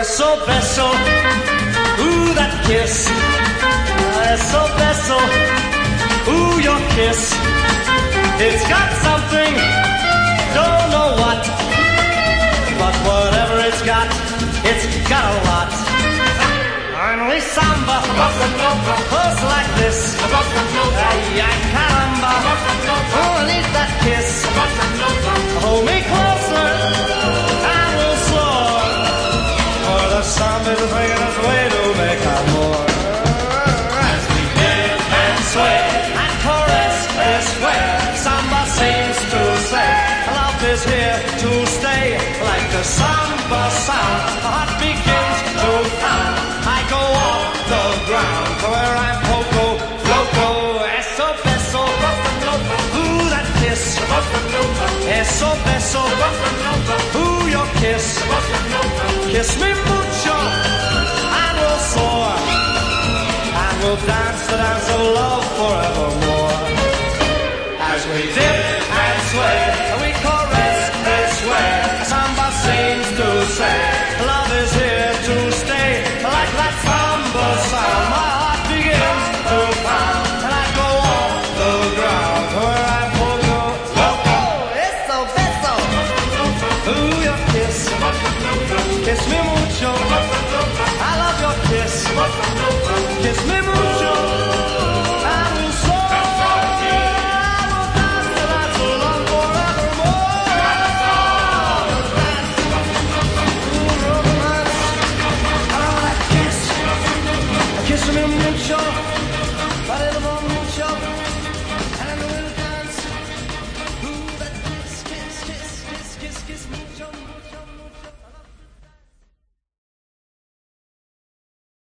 beso, beso. Ooh, that kiss. Beso, beso. Ooh, your kiss. It's got something, don't know what. But whatever it's got, it's got a lot. Only samba, goes like this. Ay, ay, is here to stay. Like the samba sound, the heart begins to pound. I go off the ground. To where I'm poco, loco, eso beso, ooh that kiss, eso beso, ooh your kiss, kiss me mucho, and we'll soar, and we'll dance the dance of love forevermore. As we dip and sway, kiss, me mucho. I love your kiss, kiss me mucho.